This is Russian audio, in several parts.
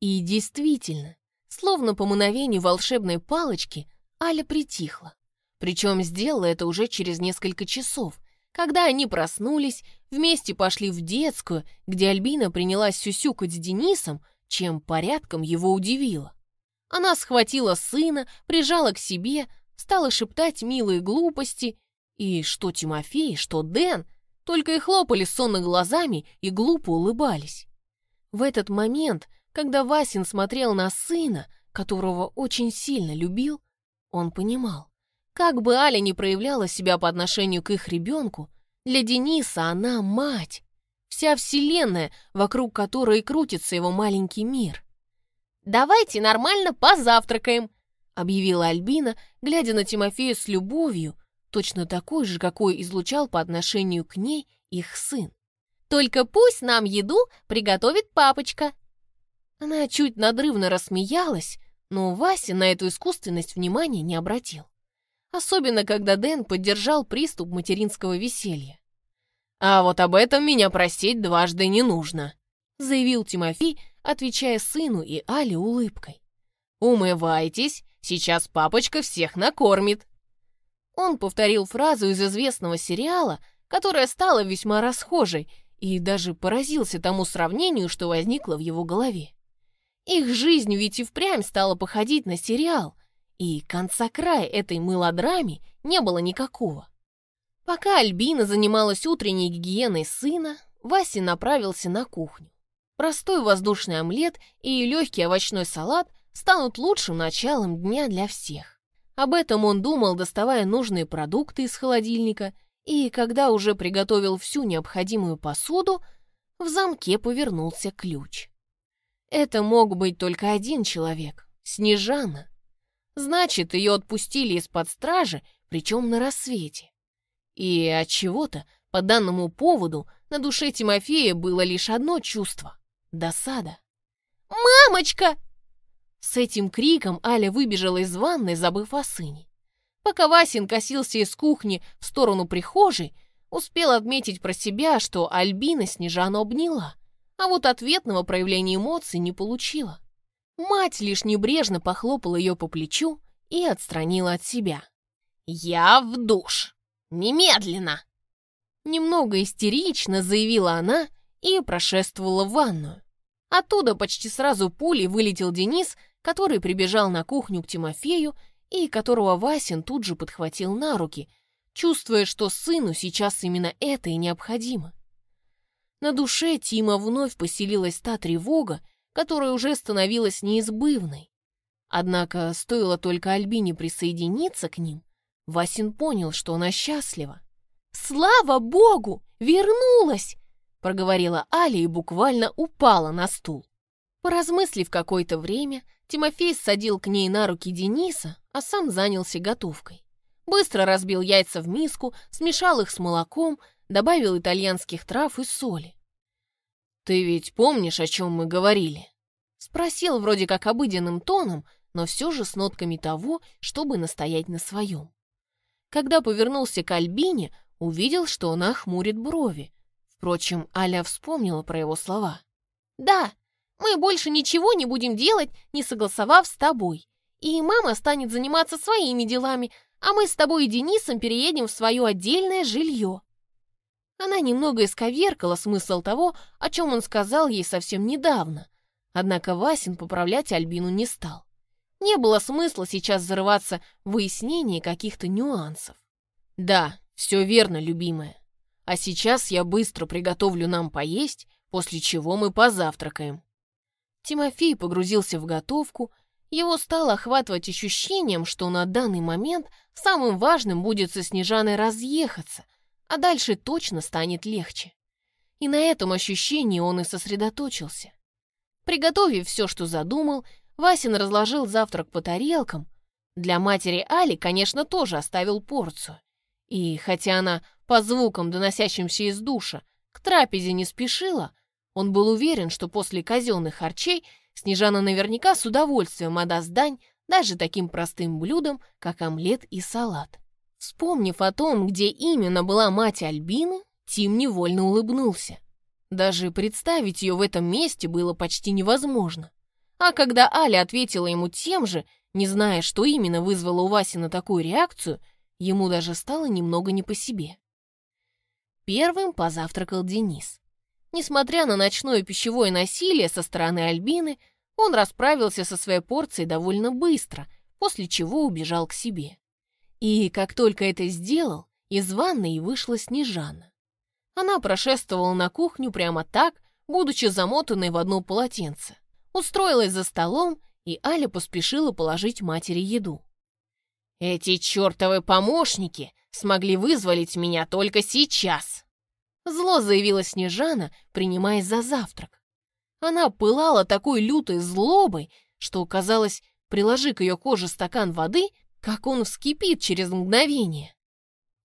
И действительно, словно по мановению волшебной палочки, Аля притихла. Причем сделала это уже через несколько часов, когда они проснулись, вместе пошли в детскую, где Альбина принялась сюсюкать с Денисом, чем порядком его удивило. Она схватила сына, прижала к себе, стала шептать милые глупости, и что Тимофей, что Дэн только и хлопали сонно глазами и глупо улыбались. В этот момент, когда Васин смотрел на сына, которого очень сильно любил, он понимал, как бы Аля не проявляла себя по отношению к их ребенку, для Дениса она мать, вся вселенная, вокруг которой крутится его маленький мир. «Давайте нормально позавтракаем», — объявила Альбина, глядя на Тимофея с любовью, точно такой же, какой излучал по отношению к ней их сын. «Только пусть нам еду приготовит папочка». Она чуть надрывно рассмеялась, но Вася на эту искусственность внимания не обратил. Особенно, когда Дэн поддержал приступ материнского веселья. «А вот об этом меня просить дважды не нужно», заявил Тимофей, отвечая сыну и Але улыбкой. «Умывайтесь, сейчас папочка всех накормит». Он повторил фразу из известного сериала, которая стала весьма расхожей, и даже поразился тому сравнению, что возникло в его голове. Их жизнь ведь и впрямь стала походить на сериал, и конца края этой мылодраме не было никакого. Пока Альбина занималась утренней гигиеной сына, Вася направился на кухню. Простой воздушный омлет и легкий овощной салат станут лучшим началом дня для всех. Об этом он думал, доставая нужные продукты из холодильника, и когда уже приготовил всю необходимую посуду, в замке повернулся ключ. Это мог быть только один человек — Снежана. Значит, ее отпустили из-под стражи, причем на рассвете. И от чего-то, по данному поводу, на душе Тимофея было лишь одно чувство досада. «Мамочка!» С этим криком Аля выбежала из ванной, забыв о сыне. Пока Васин косился из кухни в сторону прихожей, успел отметить про себя, что Альбина Снежану обняла, а вот ответного проявления эмоций не получила. Мать лишь небрежно похлопала ее по плечу и отстранила от себя. «Я в душ! Немедленно!» Немного истерично заявила она и прошествовала в ванную. Оттуда почти сразу пулей вылетел Денис, который прибежал на кухню к Тимофею и которого Васин тут же подхватил на руки, чувствуя, что сыну сейчас именно это и необходимо. На душе Тима вновь поселилась та тревога, которая уже становилась неизбывной. Однако стоило только Альбине присоединиться к ним, Васин понял, что она счастлива. «Слава Богу! Вернулась!» проговорила Аля и буквально упала на стул. Поразмыслив какое-то время, Тимофей садил к ней на руки Дениса, а сам занялся готовкой. Быстро разбил яйца в миску, смешал их с молоком, добавил итальянских трав и соли. «Ты ведь помнишь, о чем мы говорили?» Спросил вроде как обыденным тоном, но все же с нотками того, чтобы настоять на своем. Когда повернулся к Альбине, увидел, что она хмурит брови, Впрочем, Аля вспомнила про его слова. «Да, мы больше ничего не будем делать, не согласовав с тобой. И мама станет заниматься своими делами, а мы с тобой и Денисом переедем в свое отдельное жилье». Она немного исковеркала смысл того, о чем он сказал ей совсем недавно. Однако Васин поправлять Альбину не стал. Не было смысла сейчас зарываться в выяснение каких-то нюансов. «Да, все верно, любимая. А сейчас я быстро приготовлю нам поесть, после чего мы позавтракаем». Тимофей погрузился в готовку, его стало охватывать ощущением, что на данный момент самым важным будет со Снежаной разъехаться, а дальше точно станет легче. И на этом ощущении он и сосредоточился. Приготовив все, что задумал, Васин разложил завтрак по тарелкам. Для матери Али, конечно, тоже оставил порцию. И хотя она по звукам, доносящимся из душа, к трапезе не спешила, он был уверен, что после казенных харчей Снежана наверняка с удовольствием отдаст дань даже таким простым блюдам, как омлет и салат. Вспомнив о том, где именно была мать Альбины, Тим невольно улыбнулся. Даже представить ее в этом месте было почти невозможно. А когда Аля ответила ему тем же, не зная, что именно вызвало у Васи на такую реакцию, ему даже стало немного не по себе. Первым позавтракал Денис. Несмотря на ночное пищевое насилие со стороны Альбины, он расправился со своей порцией довольно быстро, после чего убежал к себе. И как только это сделал, из ванной вышла Снежана. Она прошествовала на кухню прямо так, будучи замотанной в одно полотенце. Устроилась за столом, и Аля поспешила положить матери еду. «Эти чертовы помощники смогли вызволить меня только сейчас!» Зло заявила Снежана, принимаясь за завтрак. Она пылала такой лютой злобой, что, казалось, приложи к ее коже стакан воды, как он вскипит через мгновение.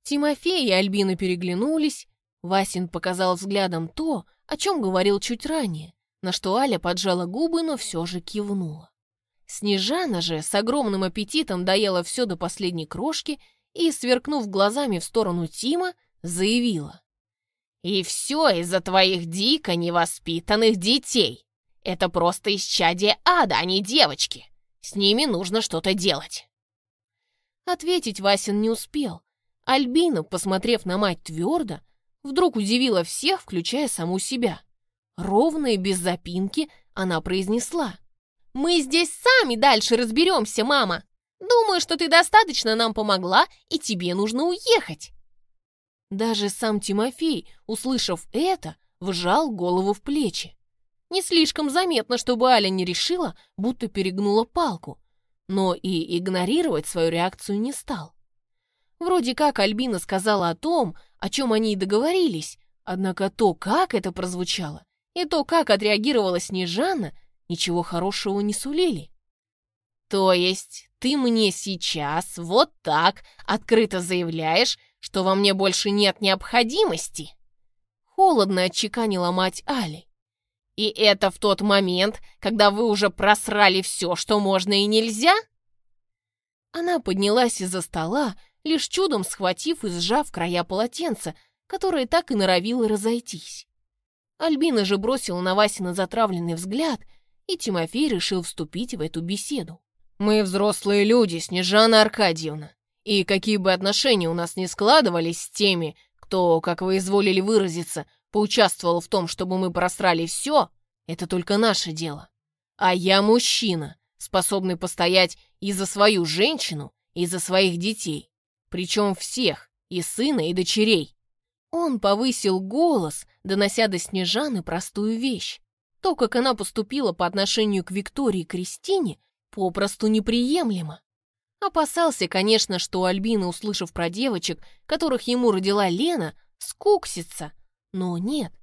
Тимофей и Альбина переглянулись. Васин показал взглядом то, о чем говорил чуть ранее, на что Аля поджала губы, но все же кивнула. Снежана же с огромным аппетитом доела все до последней крошки и, сверкнув глазами в сторону Тима, заявила. «И все из-за твоих дико невоспитанных детей. Это просто исчадие ада, а не девочки. С ними нужно что-то делать». Ответить Васин не успел. Альбина, посмотрев на мать твердо, вдруг удивила всех, включая саму себя. Ровно и без запинки она произнесла. «Мы здесь сами дальше разберемся, мама. Думаю, что ты достаточно нам помогла, и тебе нужно уехать». Даже сам Тимофей, услышав это, вжал голову в плечи. Не слишком заметно, чтобы Аля не решила, будто перегнула палку, но и игнорировать свою реакцию не стал. Вроде как Альбина сказала о том, о чем они и договорились, однако то, как это прозвучало, и то, как отреагировала Снежана, ничего хорошего не сулили. «То есть ты мне сейчас вот так открыто заявляешь, что во мне больше нет необходимости?» Холодно отчеканила мать Али. И это в тот момент, когда вы уже просрали все, что можно и нельзя? Она поднялась из-за стола, лишь чудом схватив и сжав края полотенца, которое так и норовило разойтись. Альбина же бросила на Васина затравленный взгляд, и Тимофей решил вступить в эту беседу. «Мы взрослые люди, Снежана Аркадьевна, и какие бы отношения у нас ни складывались с теми, кто, как вы изволили выразиться, поучаствовал в том, чтобы мы просрали все, это только наше дело. А я мужчина, способный постоять и за свою женщину, и за своих детей. Причем всех, и сына, и дочерей. Он повысил голос, донося до Снежаны простую вещь. То, как она поступила по отношению к Виктории Кристине, попросту неприемлемо. Опасался, конечно, что Альбина, услышав про девочек, которых ему родила Лена, скуксится, но нет,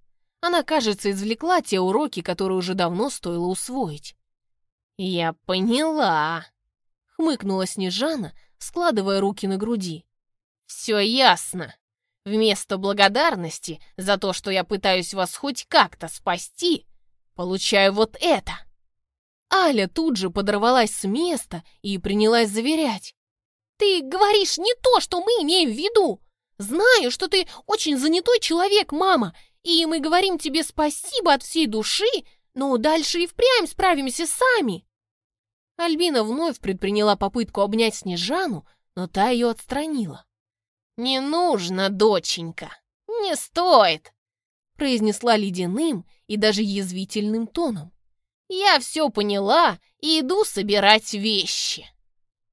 она, кажется, извлекла те уроки, которые уже давно стоило усвоить. «Я поняла», — хмыкнула Снежана, складывая руки на груди. «Все ясно. Вместо благодарности за то, что я пытаюсь вас хоть как-то спасти, получаю вот это». Аля тут же подорвалась с места и принялась заверять. «Ты говоришь не то, что мы имеем в виду. Знаю, что ты очень занятой человек, мама, и мы говорим тебе спасибо от всей души, но дальше и впрямь справимся сами». Альбина вновь предприняла попытку обнять Снежану, но та ее отстранила. «Не нужно, доченька, не стоит», произнесла ледяным и даже язвительным тоном. «Я все поняла и иду собирать вещи».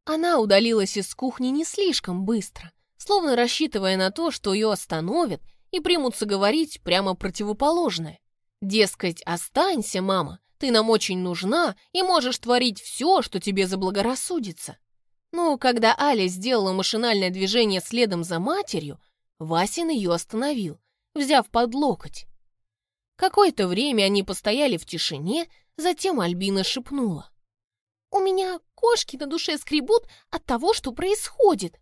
Она удалилась из кухни не слишком быстро, словно рассчитывая на то, что ее остановят и примутся говорить прямо противоположное. Дескать, останься, мама, ты нам очень нужна и можешь творить все, что тебе заблагорассудится. Но когда Аля сделала машинальное движение следом за матерью, Васин ее остановил, взяв под локоть. Какое-то время они постояли в тишине, затем Альбина шепнула. «У меня кошки на душе скребут от того, что происходит.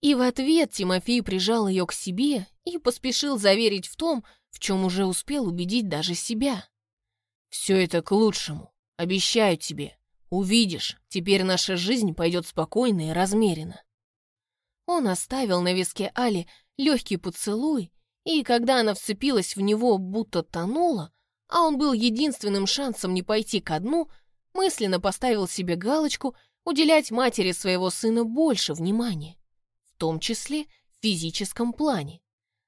И в ответ Тимофей прижал ее к себе и поспешил заверить в том, в чем уже успел убедить даже себя. «Все это к лучшему, обещаю тебе. Увидишь, теперь наша жизнь пойдет спокойно и размеренно». Он оставил на виске Али легкий поцелуй, и когда она вцепилась в него, будто тонула, а он был единственным шансом не пойти ко дну, мысленно поставил себе галочку уделять матери своего сына больше внимания, том числе в физическом плане.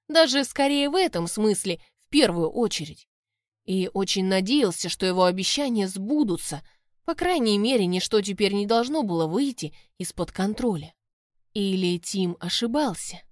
Даже скорее в этом смысле, в первую очередь. И очень надеялся, что его обещания сбудутся, по крайней мере, ничто теперь не должно было выйти из-под контроля. Или Тим ошибался?